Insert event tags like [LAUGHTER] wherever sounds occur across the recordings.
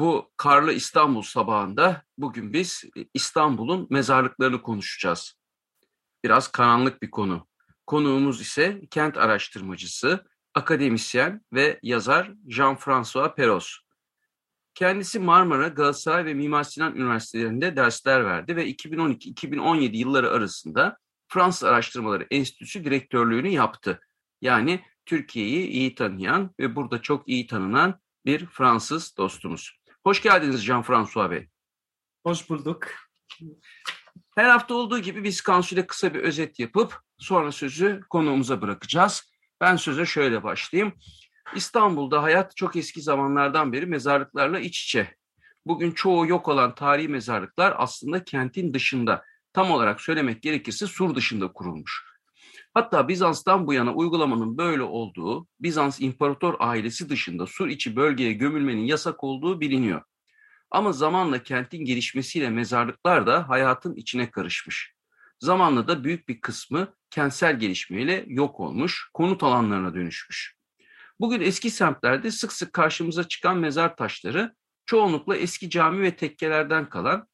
Bu karlı İstanbul sabahında bugün biz İstanbul'un mezarlıklarını konuşacağız. Biraz karanlık bir konu. Konuğumuz ise kent araştırmacısı, akademisyen ve yazar Jean-François Peros. Kendisi Marmara, Galatasaray ve Mimar Sinan Üniversitelerinde dersler verdi ve 2012-2017 yılları arasında Fransız Araştırmaları Enstitüsü direktörlüğünü yaptı. Yani Türkiye'yi iyi tanıyan ve burada çok iyi tanınan bir Fransız dostumuz. Hoş geldiniz Jean-François Bey. Hoş bulduk. Her hafta olduğu gibi biz Kansu'yla kısa bir özet yapıp sonra sözü konuğumuza bırakacağız. Ben söze şöyle başlayayım. İstanbul'da hayat çok eski zamanlardan beri mezarlıklarla iç içe. Bugün çoğu yok olan tarihi mezarlıklar aslında kentin dışında, tam olarak söylemek gerekirse sur dışında kurulmuş. Hatta Bizans'tan bu yana uygulamanın böyle olduğu, Bizans imparator ailesi dışında sur içi bölgeye gömülmenin yasak olduğu biliniyor. Ama zamanla kentin gelişmesiyle mezarlıklar da hayatın içine karışmış. Zamanla da büyük bir kısmı kentsel gelişmeyle yok olmuş, konut alanlarına dönüşmüş. Bugün eski semtlerde sık sık karşımıza çıkan mezar taşları çoğunlukla eski cami ve tekkelerden kalan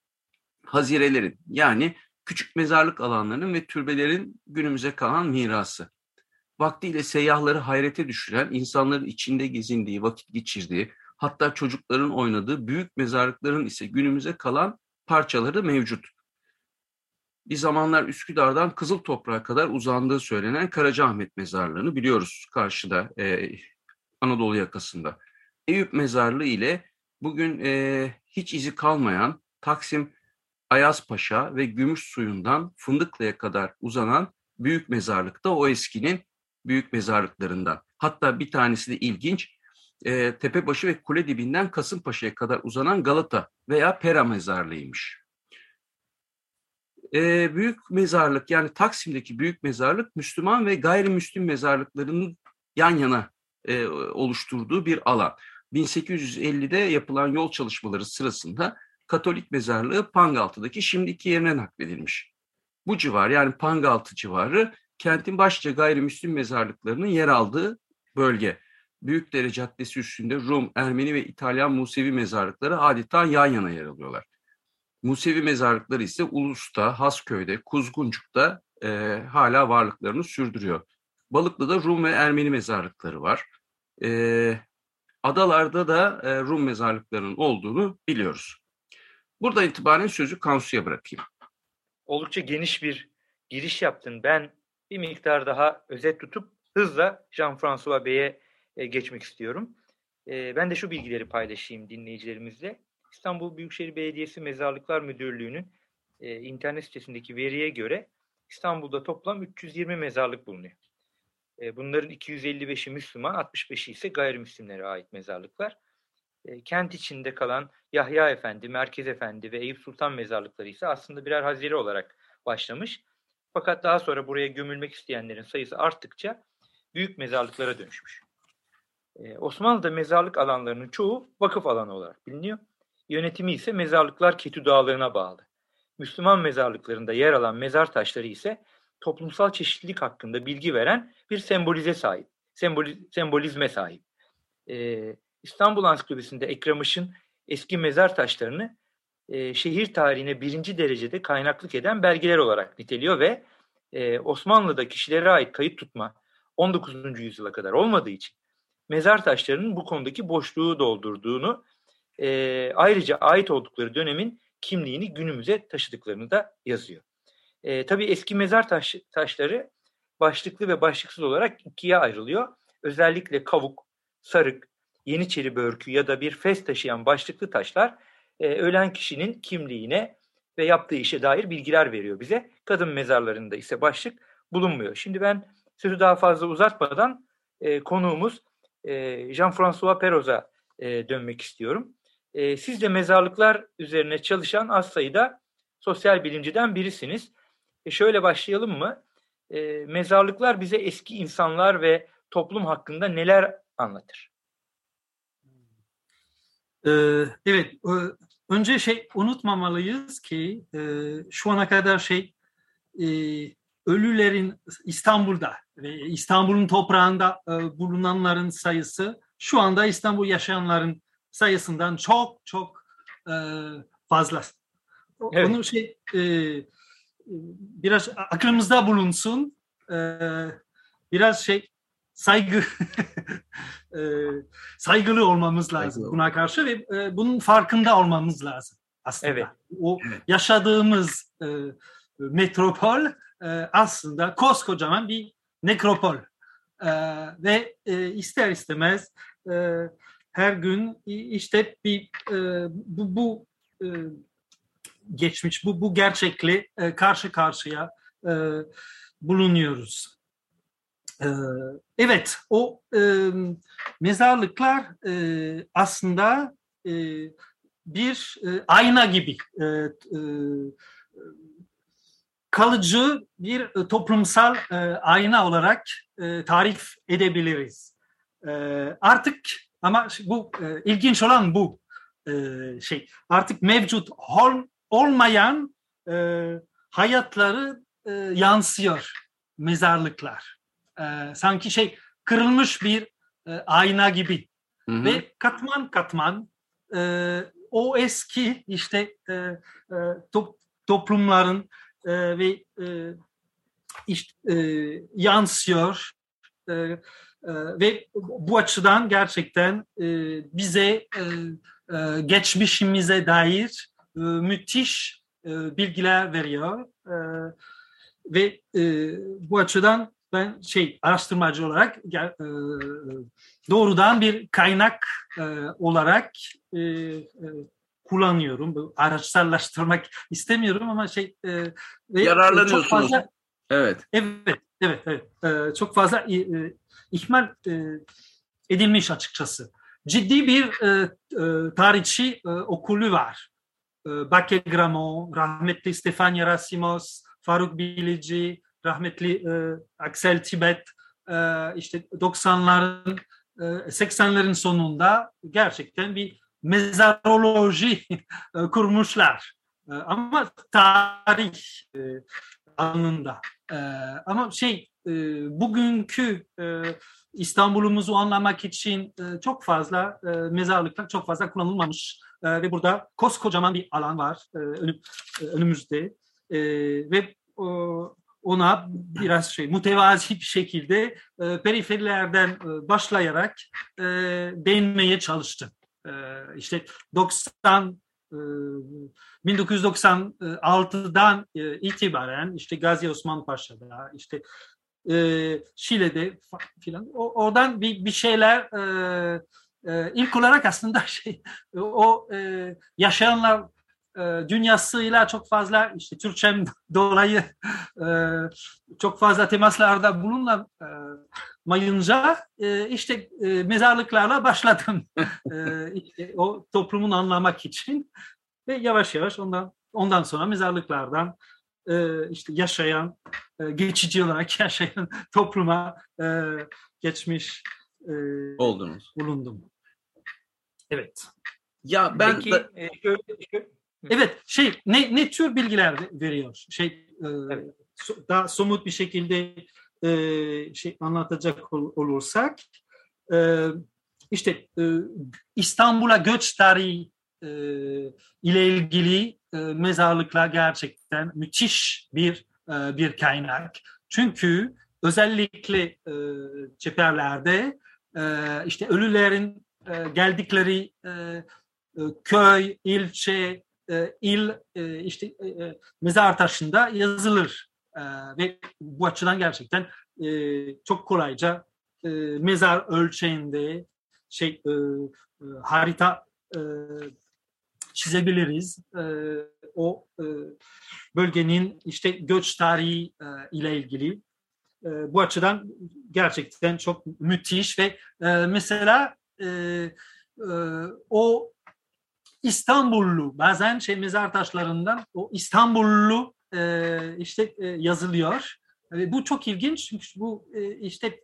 hazirelerin yani küçük mezarlık alanlarının ve türbelerin günümüze kalan mirası. Vaktiyle seyyahları hayrete düşüren, insanların içinde gezindiği, vakit geçirdiği, hatta çocukların oynadığı büyük mezarlıkların ise günümüze kalan parçaları mevcut. Bir zamanlar Üsküdar'dan Kızıl Toprağa kadar uzandığı söylenen Karacaahmet Mezarlığı'nı biliyoruz karşıda e, Anadolu yakasında. Eyüp Mezarlığı ile bugün e, hiç izi kalmayan Taksim Ayazpaşa ve Gümüş Suyundan Fındıklı'ya kadar uzanan büyük mezarlık da o eskinin büyük mezarlıklarından. Hatta bir tanesi de ilginç, e, Tepebaşı ve Kule dibinden Kasımpaşa'ya kadar uzanan Galata veya Pera mezarlığıymış. E, büyük mezarlık yani Taksim'deki büyük mezarlık Müslüman ve gayrimüslim mezarlıklarının yan yana e, oluşturduğu bir alan. 1850'de yapılan yol çalışmaları sırasında Katolik mezarlığı Pangaltı'daki şimdiki yerine nakledilmiş. Bu civar yani Pangaltı civarı kentin başlıca gayrimüslim mezarlıklarının yer aldığı bölge. Büyükdere Caddesi üstünde Rum, Ermeni ve İtalyan Musevi mezarlıkları adeta yan yana yer alıyorlar. Musevi mezarlıkları ise Ulus'ta, Hasköy'de, Kuzguncuk'ta e, hala varlıklarını sürdürüyor. Balıklı'da Rum ve Ermeni mezarlıkları var. E, adalarda da e, Rum mezarlıklarının olduğunu biliyoruz. Buradan itibaren sözü Kansu'ya bırakayım. Oldukça geniş bir giriş yaptın. Ben bir miktar daha özet tutup hızla Jean-François Bey'e e, geçmek istiyorum. E, ben de şu bilgileri paylaşayım dinleyicilerimizle. İstanbul Büyükşehir Belediyesi Mezarlıklar Müdürlüğü'nün e, internet sitesindeki veriye göre İstanbul'da toplam 320 mezarlık bulunuyor. Bunların 255'i Müslüman, 65'i ise gayrimüslimlere ait mezarlıklar. Kent içinde kalan Yahya Efendi, Merkez Efendi ve Eyüp Sultan mezarlıkları ise aslında birer hazire olarak başlamış. Fakat daha sonra buraya gömülmek isteyenlerin sayısı arttıkça büyük mezarlıklara dönüşmüş. Osmanlı'da mezarlık alanlarının çoğu vakıf alanı olarak biliniyor. Yönetimi ise mezarlıklar ketü dağlarına bağlı. Müslüman mezarlıklarında yer alan mezar taşları ise toplumsal çeşitlilik hakkında bilgi veren bir sembolize sahip, semboliz, sembolizme sahip. Ee, İstanbul Ansiklopedisi'nde Ekrem Işın eski mezar taşlarını e, şehir tarihine birinci derecede kaynaklık eden belgeler olarak niteliyor ve e, Osmanlı'da kişilere ait kayıt tutma 19. yüzyıla kadar olmadığı için mezar taşlarının bu konudaki boşluğu doldurduğunu, e, ayrıca ait oldukları dönemin kimliğini günümüze taşıdıklarını da yazıyor. E, tabii eski mezar taş, taşları başlıklı ve başlıksız olarak ikiye ayrılıyor. Özellikle kavuk, sarık, yeniçeri börkü ya da bir fes taşıyan başlıklı taşlar e, ölen kişinin kimliğine ve yaptığı işe dair bilgiler veriyor bize. Kadın mezarlarında ise başlık bulunmuyor. Şimdi ben sözü daha fazla uzatmadan e, konuğumuz e, Jean-François Peroz'a e, dönmek istiyorum. E, siz de mezarlıklar üzerine çalışan az sayıda sosyal bilimciden birisiniz. E, şöyle başlayalım mı? E, mezarlıklar bize eski insanlar ve toplum hakkında neler anlatır? Ee, evet, önce şey unutmamalıyız ki e, şu ana kadar şey e, ölülerin İstanbul'da ve İstanbul'un toprağında e, bulunanların sayısı şu anda İstanbul yaşayanların sayısından çok çok fazla. Evet. Onu şey biraz aklımızda bulunsun. Biraz şey saygı [LAUGHS] e, saygılı olmamız lazım saygılı. buna karşı ve e, bunun farkında olmamız lazım aslında. Evet. O evet. yaşadığımız e, metropol e, aslında koskocaman bir nekropol e, ve e, ister istemez e, her gün işte bir e, bu, bu e, geçmiş bu bu gerçekle e, karşı karşıya e, bulunuyoruz. Ee, evet, o e, mezarlıklar e, aslında e, bir e, ayna gibi e, e, kalıcı bir e, toplumsal e, ayna olarak e, tarif edebiliriz. E, artık ama bu e, ilginç olan bu e, şey. Artık mevcut ol, olmayan e, hayatları e, yansıyor mezarlıklar e, sanki şey kırılmış bir e, ayna gibi. Hı hı. ve katman katman e, o eski işte e, e, top, toplumların e, ve e, işte, e, yansıyor. E, e, ve bu açıdan gerçekten e, bize e, e, geçmişimize dair e, müthiş e, bilgiler veriyor. E, ve e, bu açıdan ben şey araştırmacı olarak e, doğrudan bir kaynak e, olarak e, kullanıyorum. Bu araçsallaştırmak istemiyorum ama şey ve yararlanıyorsunuz. Çok fazla, evet. Evet, evet, evet. çok fazla ihmal edilmiş açıkçası. Ciddi bir tarihçi okulu var. Bake Gramont, rahmetli Stefan Yerasimos, Faruk Bilici, rahmetli e, Aksel Tibet e, işte 90'ların e, 80'lerin sonunda gerçekten bir mezaroloji e, kurmuşlar. E, ama tarih e, alanında. E, ama şey e, bugünkü e, İstanbul'umuzu anlamak için e, çok fazla e, mezarlıklar çok fazla kullanılmamış e, ve burada koskocaman bir alan var e, e, önümüzde e, ve ona biraz şey mutevazi bir şekilde e, periferilerden e, başlayarak e, değinmeye çalıştım. E, işte 90 e, 1996'dan e, itibaren işte Gazi Osman Paşa'da işte e, Şile'de filan oradan bir, bir şeyler e, e, ilk olarak aslında şey o e, yaşayanlar e, dünyasıyla çok fazla işte Türkçem [LAUGHS] dolayı e, çok fazla temaslarda bulunamayınca e, işte e, mezarlıklarla başladım [LAUGHS] işte, o toplumun anlamak için ve yavaş yavaş ondan ondan sonra mezarlıklardan işte yaşayan geçici olarak [LAUGHS] yaşayan topluma geçmiş oldunuz bulundum. Evet. Ya ben Peki, da... şöyle, şöyle Evet, şey ne ne tür bilgiler veriyor? Şey e, evet. daha somut bir şekilde e, şey anlatacak ol, olursak e, işte e, İstanbul'a göç tarihi e, ile ilgili e, mezarlıklar gerçekten müthiş bir e, bir kaynak. Çünkü özellikle e, çeperlerde işte ölülerin geldikleri köy, ilçe, il işte mezar taşında yazılır ve bu açıdan gerçekten çok kolayca mezar ölçeğinde şey harita çizebiliriz. o bölgenin işte göç tarihi ile ilgili bu açıdan gerçekten çok müthiş ve mesela o İstanbullu bazen şey mezar taşlarından o İstanbullu işte yazılıyor. bu çok ilginç çünkü bu işte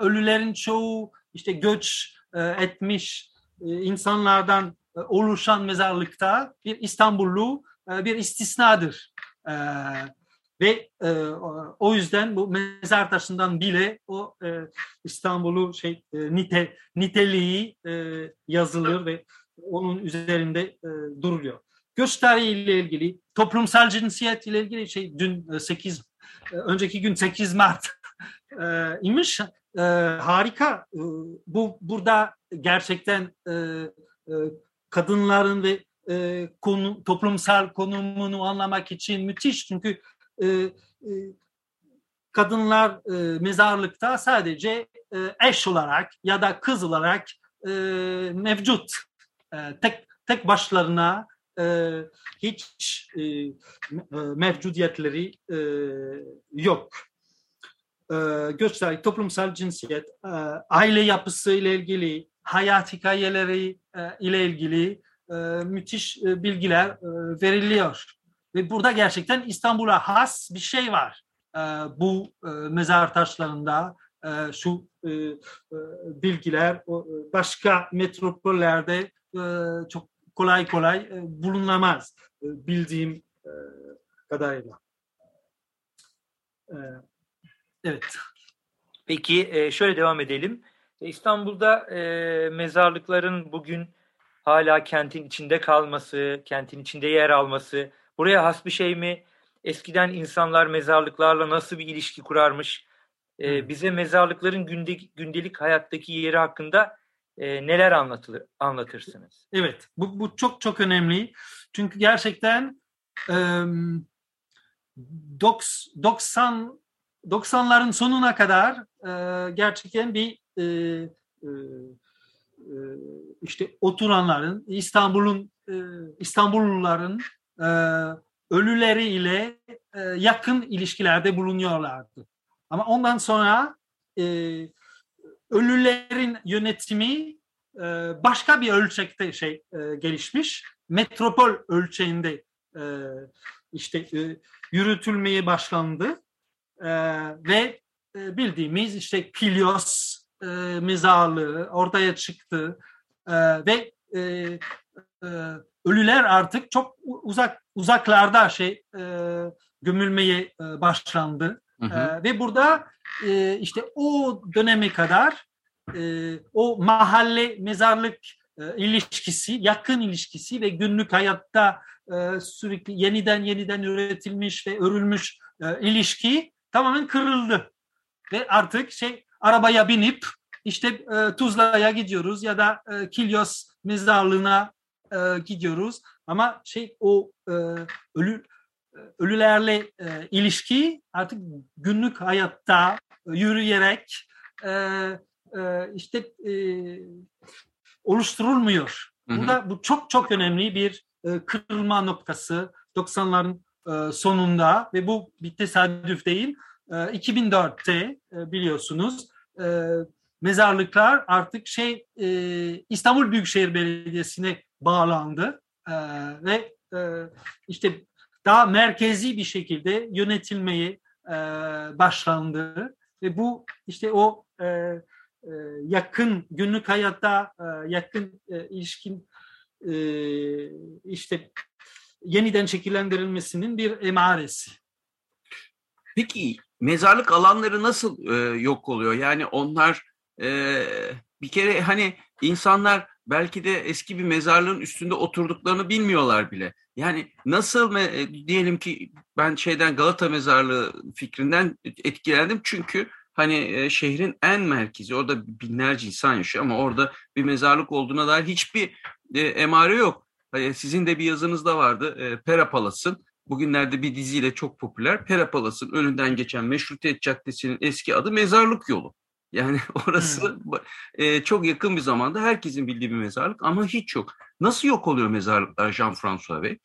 ölülerin çoğu işte göç etmiş insanlardan oluşan mezarlıkta bir İstanbullu bir istisnadır. Ve e, o yüzden bu mezar taşından bile o e, İstanbul'u şey e, nite niteliği e, yazılır ve onun üzerinde e, duruluyor. Göç tarihi ile ilgili, toplumsal cinsiyet ile ilgili şey dün 8 e, önceki gün 8 Mart e, imiş. E, harika. E, bu burada gerçekten e, e, kadınların ve e, konu, toplumsal konumunu anlamak için müthiş çünkü e, e, kadınlar e, mezarlıkta sadece e, eş olarak ya da kız olarak e, mevcut. E, tek tek başlarına e, hiç e, e mevcudiyetleri e, yok. E, göçler, toplumsal cinsiyet, e, aile yapısı ile ilgili, hayat hikayeleri e, ile ilgili e, müthiş e, bilgiler e, veriliyor. Ve burada gerçekten İstanbul'a has bir şey var. E, bu e, mezar taşlarında e, şu e, e, bilgiler e, başka metropollerde çok kolay kolay e, bulunamaz e, bildiğim e, kadarıyla. E, evet. Peki e, şöyle devam edelim. İstanbul'da e, mezarlıkların bugün hala kentin içinde kalması, kentin içinde yer alması Buraya has bir şey mi? Eskiden insanlar mezarlıklarla nasıl bir ilişki kurarmış? Ee, bize mezarlıkların gündelik hayattaki yeri hakkında e, neler anlatılır, anlatırsınız? Evet, bu, bu çok çok önemli. Çünkü gerçekten e, 90 90'ların sonuna kadar e, gerçekten bir e, e, işte oturanların İstanbul'un e, İstanbulluların e, ölüleri ile e, yakın ilişkilerde bulunuyorlardı. Ama ondan sonra e, ölülerin yönetimi e, başka bir ölçekte şey e, gelişmiş. Metropol ölçeğinde e, işte e, yürütülmeye başlandı ve bildiğimiz işte Kilios e, mezarlığı ortaya çıktı ve ölüler artık çok uzak uzaklarda şey gömülmeye başlandı. Hı hı. E, ve burada e, işte o döneme kadar e, o mahalle mezarlık e, ilişkisi, yakın ilişkisi ve günlük hayatta e, sürekli yeniden yeniden üretilmiş ve örülmüş e, ilişki tamamen kırıldı. Ve artık şey arabaya binip işte e, Tuzla'ya gidiyoruz ya da e, Kilyos mezarlığına e, gidiyoruz ama şey o e, ölü ölülerle e, ilişki artık günlük hayatta yürüyerek e, e, işte e, oluşturulmuyor. Burada bu çok çok önemli bir e, kırılma noktası 90'ların e, sonunda ve bu bir tesadüf değil. E, 2004'te e, biliyorsunuz e, mezarlıklar artık şey e, İstanbul Büyükşehir Belediyesi'ne bağlandı e, ve e, işte daha merkezi bir şekilde yönetilmeyi e, başlandı ve bu işte o e, e, yakın günlük hayatta e, yakın e, ilişkin e, işte yeniden şekillendirilmesinin bir emaresi. Peki mezarlık alanları nasıl e, yok oluyor? Yani onlar e, bir kere hani insanlar belki de eski bir mezarlığın üstünde oturduklarını bilmiyorlar bile. Yani nasıl me- diyelim ki ben şeyden Galata mezarlığı fikrinden etkilendim çünkü hani e, şehrin en merkezi. Orada binlerce insan yaşıyor ama orada bir mezarlık olduğuna dair hiçbir e, emare yok. Hani sizin de bir yazınızda vardı. E, Pera Palas'ın bugünlerde bir diziyle çok popüler. Pera Palas'ın önünden geçen Meşrutiyet Caddesi'nin eski adı Mezarlık Yolu. Yani [LAUGHS] orası hmm. e, çok yakın bir zamanda herkesin bildiği bir mezarlık ama hiç yok. Nasıl yok oluyor mezarlıklar Jean-François Bey?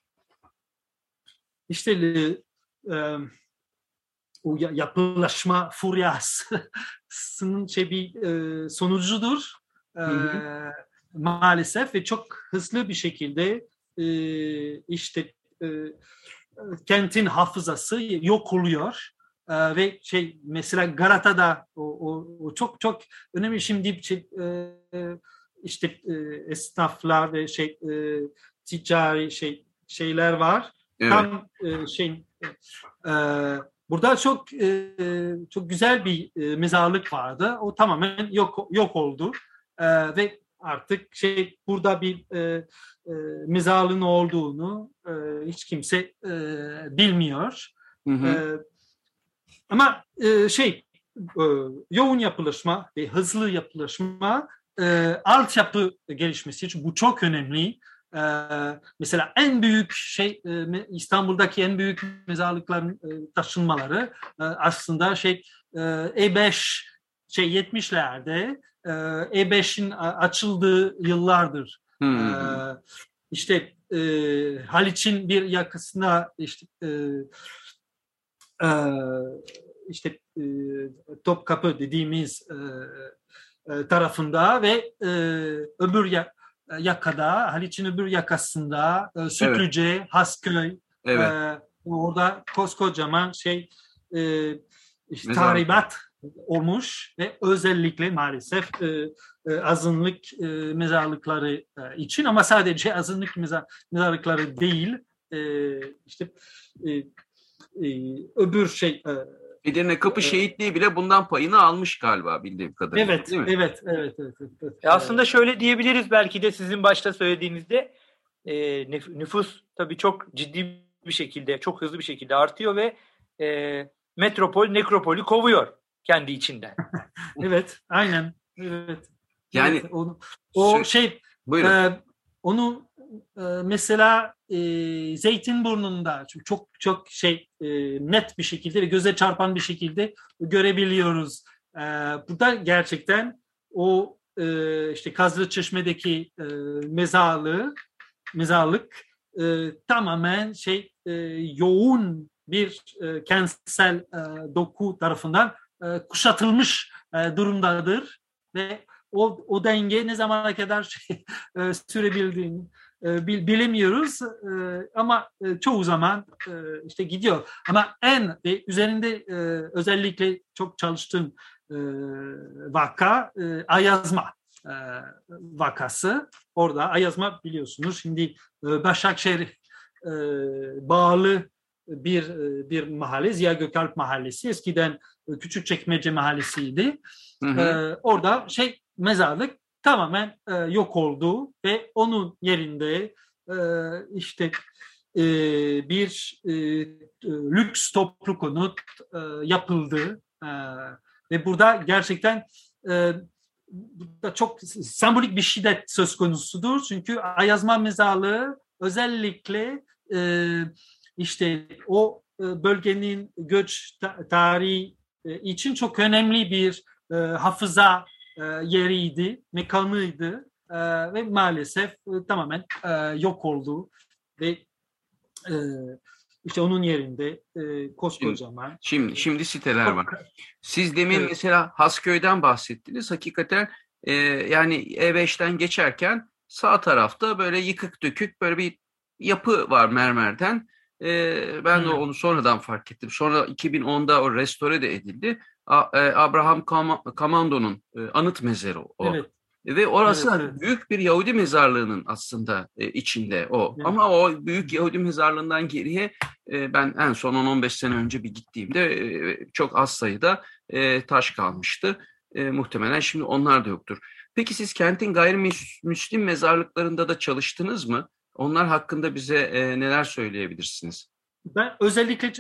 İşte e, o yapılaşma furyasının [LAUGHS] şey bir e, sonucudur. E, maalesef ve çok hızlı bir şekilde e, işte e, kentin hafızası yok oluyor. E, ve şey mesela Galata'da o, o, o çok çok önemli şimdi şey, e, işte e, esnaflar ve şey e, ticari şey şeyler var. Evet. Tam e, şey e, burada çok e, çok güzel bir e, mezarlık vardı. O tamamen yok yok oldu. E, ve artık şey burada bir e, e, mezarlığın olduğunu e, hiç kimse e, bilmiyor. Hı hı. E, ama e, şey e, yoğun yapılaşma ve hızlı yapılaşma e, altyapı gelişmesi için bu çok önemli. E, mesela en büyük şey e, İstanbul'daki en büyük mezarlıkların e, taşınmaları e, aslında şey e, E5 şey 70'lerde e, E5'in açıldığı yıllardır. Hmm. E, işte e, Haliç'in bir yakasına işte e, işte Topkapı dediğimiz tarafında ve öbür ya, yakada Haliç'in öbür yakasında Sütlüce, evet. Hasköy evet. orada koskocaman şey işte, tahribat olmuş ve özellikle maalesef e, e, azınlık e, mezarlıkları e, için ama sadece azınlık mezar, mezarlıkları değil e, işte e, e, öbür şey e, Edirne Kapı Şehitliği bile bundan payını almış galiba bildiğim kadarıyla. Evet, değil mi? evet, evet, evet. evet. E aslında şöyle diyebiliriz belki de sizin başta söylediğinizde e, nüfus tabii çok ciddi bir şekilde, çok hızlı bir şekilde artıyor ve e, metropol nekropolü kovuyor kendi içinden. [LAUGHS] evet, aynen. Evet. Yani evet, onu, o şey, buyurun. E, onu e, mesela e, Zeytinburnu'nda çok çok şey e, net bir şekilde ve göze çarpan bir şekilde görebiliyoruz. E, burada gerçekten o e, işte Kazlı Çeşme'deki e, mezarlığı mezarlık e, tamamen şey e, yoğun bir e, kentsel e, doku tarafından e, kuşatılmış e, durumdadır ve o, o denge ne zamana kadar şey, [LAUGHS] e, sürebildiğini bilemiyoruz e, ama e, çoğu zaman e, işte gidiyor. Ama en e, üzerinde e, özellikle çok çalıştığım vaka Ayazma vakası. Orada Ayazma biliyorsunuz şimdi Başakşehir bağlı bir bir mahalle Ziya Gökalp Mahallesi eskiden e, Küçük Çekmece Mahallesi'ydi. Hı hı. E, orada şey mezarlık tamamen e, yok oldu ve onun yerinde e, işte e, bir e, lüks toplu konut e, yapıldı. E, ve burada gerçekten e, burada çok sembolik bir şiddet söz konusudur. Çünkü Ayazma mezarlığı özellikle e, işte o e, bölgenin göç tarihi e, için çok önemli bir e, hafıza e, yeriydi, mekanıydı e, ve maalesef e, tamamen e, yok oldu ve e, işte onun yerinde e, koskocaman. Şimdi, şimdi siteler var. Siz demin evet. mesela Hasköy'den bahsettiniz. Hakikaten e, yani E5'ten geçerken sağ tarafta böyle yıkık dökük böyle bir yapı var mermerden. E, ben hmm. de onu sonradan fark ettim. Sonra 2010'da o restore de edildi. E, Abraham Kamando'nun e, anıt mezarı o. Evet. Ve orası evet, evet. büyük bir Yahudi mezarlığının aslında e, içinde o. Evet. Ama o büyük Yahudi mezarlığından geriye ben en son 10-15 sene önce bir gittiğimde çok az sayıda taş kalmıştı. Muhtemelen şimdi onlar da yoktur. Peki siz kentin gayrimüslim mezarlıklarında da çalıştınız mı? Onlar hakkında bize neler söyleyebilirsiniz? Ben özellikle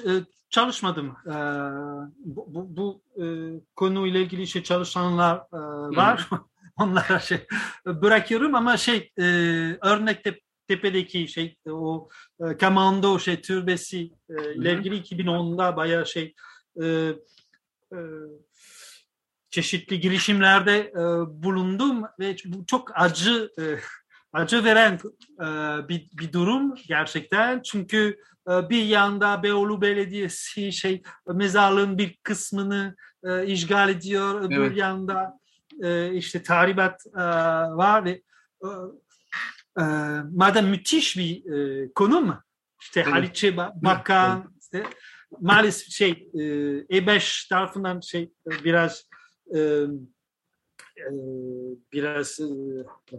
çalışmadım. E, bu bu, bu e, konuyla ilgili şey çalışanlar e, var. [LAUGHS] Onlara şey bırakıyorum ama şey e, örnekte tepedeki şey o e, Kamando şey türbesi e, ile ilgili 2010'da bayağı şey e, e, çeşitli girişimlerde e, bulundum ve bu çok acı e, acı veren e, bir, bir durum gerçekten çünkü e, bir yanda Beyoğlu Belediyesi şey mezarlığın bir kısmını e, işgal ediyor öbür evet. yanda e, işte tahribat e, var ve e, e, madem müthiş bir e, konum işte evet. Haliç'e bakan evet. işte maalesef şey e, E5 tarafından şey e, biraz e, e, biraz e,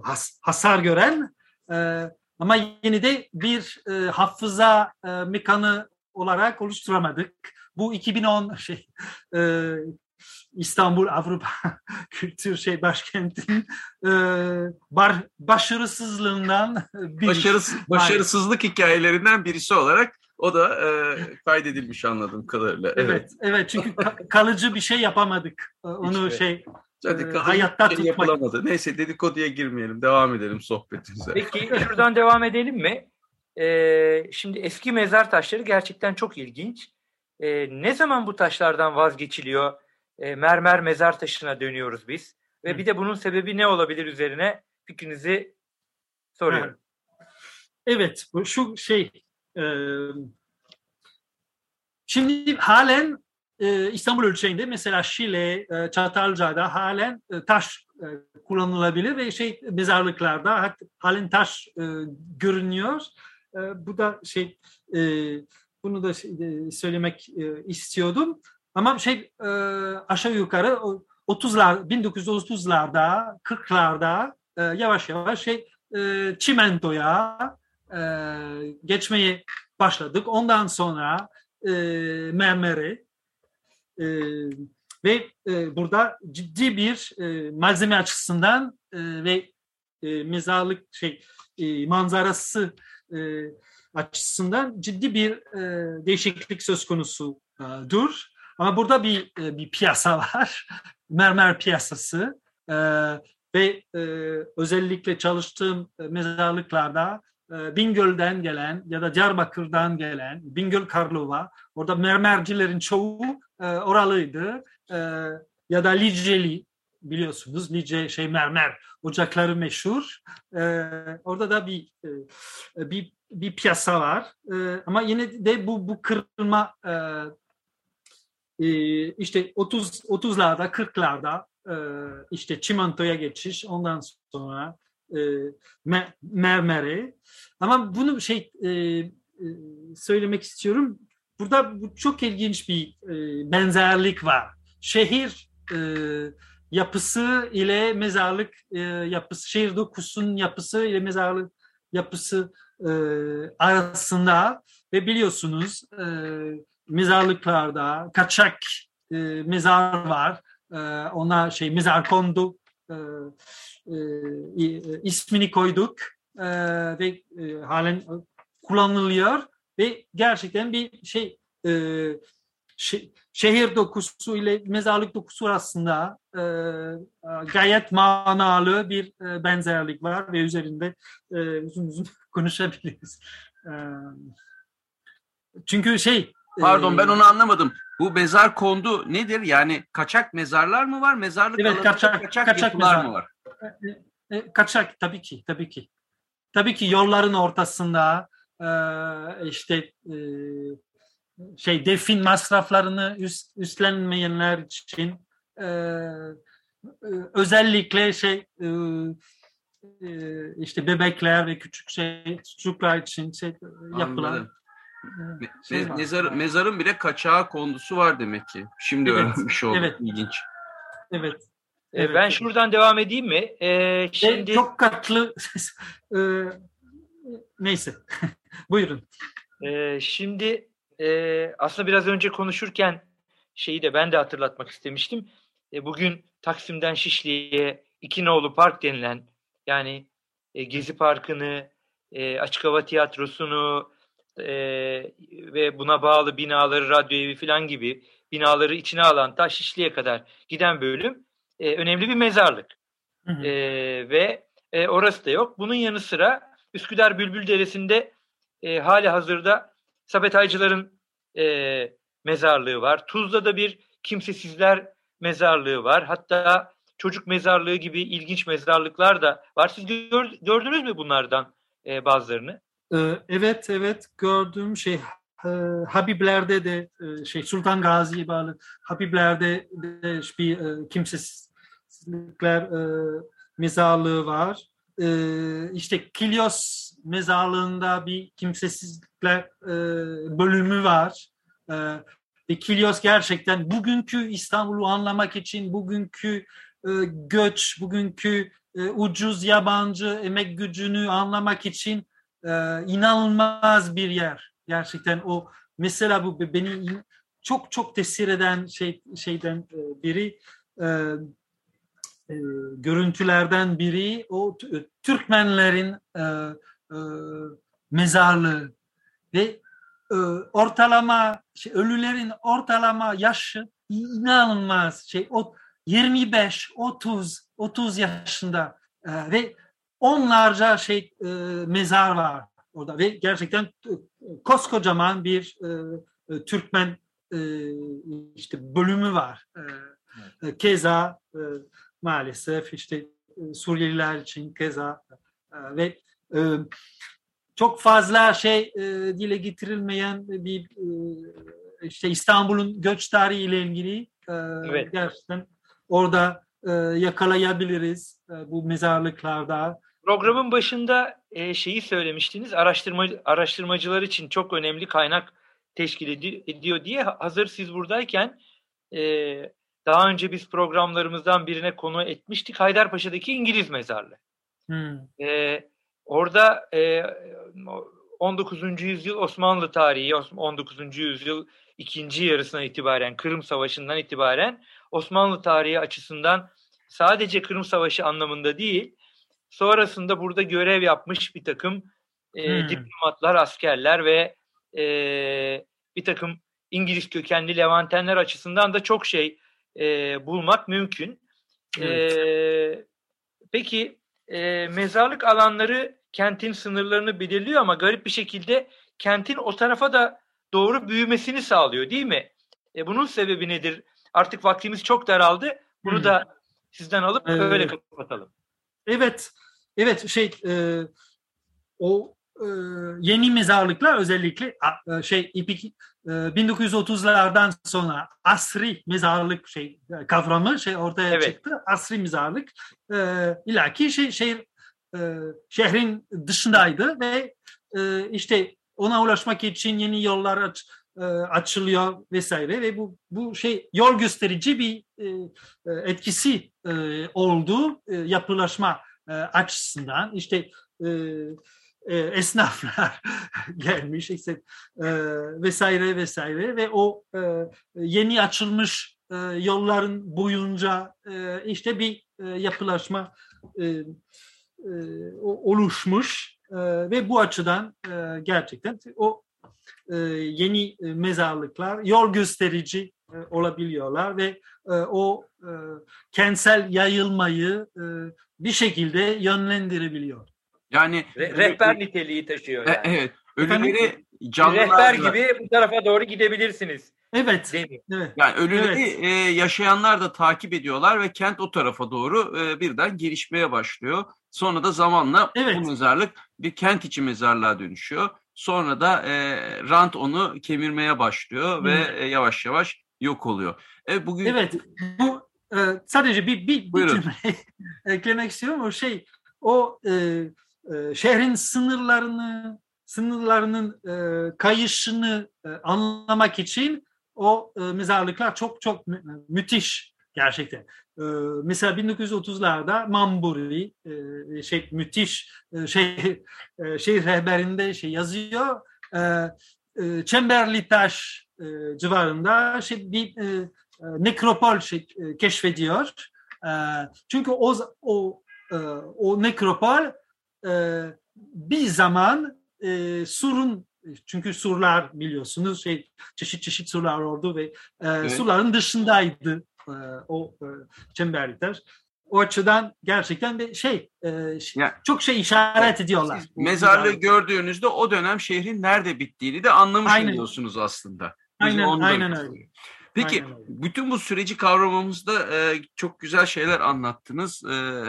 has, hasar gören e, ama yine de bir e, hafıza e, mekanı olarak oluşturamadık. Bu 2010 şey e, İstanbul Avrupa [LAUGHS] Kültür şey başkentinin e, bar, başarısızlığından bir Başarıs, başarısızlık hikayelerinden birisi olarak o da e, kaydedilmiş anladığım kadarıyla. Evet, evet, evet çünkü kalıcı bir şey yapamadık. Onu işte. şey Hadi e, hayatta şey tutmak. yapılamadı. Neyse dedikoduya girmeyelim. Devam edelim sohbetimize. Peki şuradan devam edelim mi? Ee, şimdi eski mezar taşları gerçekten çok ilginç. Ee, ne zaman bu taşlardan vazgeçiliyor? Ee, mermer mezar taşına dönüyoruz biz. Ve Hı. bir de bunun sebebi ne olabilir üzerine fikrinizi soruyorum. Evet, bu şu şey e, şimdi halen e, İstanbul ölçeğinde mesela Şile, e, Çatalca'da halen e, taş e, kullanılabilir ve şey mezarlıklarda halen taş e, görünüyor. E, bu da şey e, bunu da şey, e, söylemek e, istiyordum. Ama şey e, aşağı yukarı 30'lar 1930'larda 40'larda e, yavaş yavaş şey e, çimentoya e, geçmeye başladık. Ondan sonra e, mermeri e, ve e, burada ciddi bir e, malzeme açısından e, ve e, mezarlık şey e, manzarası e, açısından ciddi bir e, değişiklik söz konusu e, dur. Ama burada bir e, bir piyasa [LAUGHS] var, mermer piyasası e, ve e, özellikle çalıştığım mezarlıklarda e, Bingöl'den gelen ya da Diyarbakır'dan gelen Bingöl Karlova, orada mermercilerin çoğu e, oralıydı e, ya da Liceli biliyorsunuz Lice şey mermer ocakları meşhur. E, orada da bir e, bir bir piyasa var. E, ama yine de bu bu kırılma e, e, işte 30 30'larda 40'larda e, işte çimentoya geçiş ondan sonra e, me, mermere ama bunu şey e, e, söylemek istiyorum burada bu çok ilginç bir e, benzerlik var şehir e, yapısı ile mezarlık e, yapısı şehir dokusunun yapısı ile mezarlık yapısı e, arasında ve biliyorsunuz e, mezarlıklarda kaçak e, mezar var. E, ona şey mezar kondu e, e, ismini koyduk e, ve e, halen kullanılıyor ve gerçekten bir şey e, şe, şehir dokusu ile mezarlık dokusu arasında e, gayet manalı bir e, benzerlik var ve üzerinde e, uzun uzun [LAUGHS] konuşabiliriz. E, çünkü şey Pardon ben onu anlamadım. Bu mezar kondu nedir? Yani kaçak mezarlar mı var? Mezarlık evet, kaçak, kaçak, kaçak mezar. mı var? E, e, kaçak tabii ki, tabii ki. Tabii ki yolların ortasında e, işte şey defin masraflarını üst, üstlenmeyenler için özellikle şey işte bebekler ve küçük şey çocuklar için şey yapılan. Me şey mezar, mezarın bile kaçağı kondusu var demek ki. Şimdi evet. öğrenmiş oldum. Evet. İlginç. Evet. E, evet. Ben şuradan devam edeyim mi? Ee, şimdi... Çok katlı. [LAUGHS] E, neyse. [LAUGHS] Buyurun. Ee, şimdi e, aslında biraz önce konuşurken şeyi de ben de hatırlatmak istemiştim. E, bugün Taksim'den Şişli'ye İkinoğlu Park denilen yani e, Gezi Parkı'nı, e, Açık Hava Tiyatrosu'nu, e, ve buna bağlı binaları, radyo evi falan gibi binaları içine alan ta Şişli'ye kadar giden bölüm e, önemli bir mezarlık. Hı hı. E, ve e, orası da yok. Bunun yanı sıra Üsküdar Bülbül Deresi'nde e, hali hazırda Sabet Aycılar'ın e, mezarlığı var. Tuzla'da bir kimsesizler mezarlığı var. Hatta çocuk mezarlığı gibi ilginç mezarlıklar da var. Siz gör, gördünüz mü bunlardan e, bazılarını? Evet evet gördüm şey e, Habibler'de de e, şey Sultan Gazi'ye bağlı Habibler'de de bir e, kimsesizlikler e, mezarlığı var. E, işte Kilios mezarlığında bir kimsesizlikler e, bölümü var. E, ve Kilios gerçekten bugünkü İstanbul'u anlamak için bugünkü e, göç, bugünkü e, ucuz yabancı emek gücünü anlamak için e, inanılmaz bir yer. Gerçekten o mesela bu beni çok çok tesir eden şey şeyden e, biri e, e, görüntülerden biri o Türkmenlerin e, e, mezarlığı ve e, ortalama şey, ölülerin ortalama yaşı inanılmaz şey o 25 30 30 yaşında e, ve onlarca şey e, mezar var orada ve gerçekten e, koskocaman bir e, e, Türkmen e, işte bölümü var. E, evet. Keza e, maalesef işte e, Suriyeliler için keza e, ve e, çok fazla şey dile getirilmeyen bir işte İstanbul'un göç tarihi ile ilgili evet. gerçekten orada yakalayabiliriz bu mezarlıklarda. Programın başında şeyi söylemiştiniz, araştırma araştırmacılar için çok önemli kaynak teşkil ediyor diye. Hazır siz buradayken daha önce biz programlarımızdan birine konu etmiştik. Haydarpaşa'daki İngiliz mezarlığı. Hmm. E, orada e, 19. yüzyıl Osmanlı tarihi, 19. yüzyıl ikinci yarısına itibaren, Kırım Savaşı'ndan itibaren Osmanlı tarihi açısından sadece Kırım Savaşı anlamında değil, sonrasında burada görev yapmış bir takım e, hmm. diplomatlar, askerler ve e, bir takım İngiliz kökenli Levantenler açısından da çok şey e, bulmak mümkün. Evet. E, peki e, mezarlık alanları kentin sınırlarını belirliyor ama garip bir şekilde kentin o tarafa da doğru büyümesini sağlıyor değil mi? E, bunun sebebi nedir? Artık vaktimiz çok daraldı. Bunu hmm. da sizden alıp ee, öyle kapatalım. Evet, evet şey e, o e, yeni mezarlıklar özellikle e, şey ipik e, 1930'lardan sonra asri mezarlık şey kavramı şey ortaya evet. çıktı. Asri mezarlık e, ilaki şey şehir e, şehrin dışındaydı ve e, işte ona ulaşmak için yeni yollar aç, e, açılıyor vesaire ve bu bu şey yol gösterici bir e, e etkisi e, oldu e, yapılaşma e, açısından işte e, e, esnaflar [LAUGHS] gelmiş işte e, vesaire vesaire ve o e, yeni açılmış e, yolların boyunca e, işte bir e, yapılaşma e, e, oluşmuş e, ve bu açıdan e, gerçekten o e, yeni mezarlıklar yol gösterici e, olabiliyorlar ve e, o e, kentsel yayılmayı e, bir şekilde yönlendirebiliyor. Yani Re- rehber niteliği taşıyor. E, yani. Evet. Ölüleri canlılarla... Rehber gibi bu tarafa doğru gidebilirsiniz. Evet. evet. Yani ölüleri evet. E, yaşayanlar da takip ediyorlar ve kent o tarafa doğru e, birden gelişmeye başlıyor. Sonra da zamanla evet. bu mezarlık bir kent içi mezarlığa dönüşüyor. Sonra da e, rant onu kemirmeye başlıyor ve e, yavaş yavaş yok oluyor. E, bugün Evet. Bu e, sadece bir bir, bir cümle [LAUGHS] eklemek istiyorum. O şey o e, e, şehrin sınırlarını sınırlarının e, kayışını e, anlamak için o e, mezarlıklar çok çok mü müthiş gerçekten. Mesela 1930'larda Mamburi şey müthiş e, şey e, rehberinde şey yazıyor. E, Çemberli Taş civarında şey bir nekropol şey, keşfediyor. Çünkü o o o nekropol e, bir zaman e, Sur'un çünkü surlar biliyorsunuz şey çeşit çeşit surlar oldu ve e, Evet. surların dışındaydı e, o e, çemberlikler. O açıdan gerçekten de şey e, ş- Ya- çok şey işaret ediyorlar. Mezarlığı gördüğünüzde o dönem şehrin nerede bittiğini de anlamış Aynen. oluyorsunuz aslında. Bize Aynen, aynen öyle. Peki Aynen öyle. bütün bu süreci kavramamızda e, çok güzel şeyler anlattınız. E,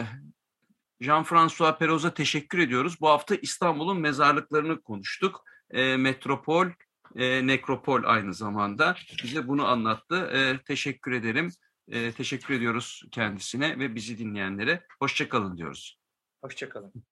Jean-François Perroz'a teşekkür ediyoruz. Bu hafta İstanbul'un mezarlıklarını konuştuk. E, metropol, e, nekropol aynı zamanda. Bize bunu anlattı. E, teşekkür ederim. E, teşekkür ediyoruz kendisine ve bizi dinleyenlere. Hoşçakalın diyoruz. Hoşçakalın.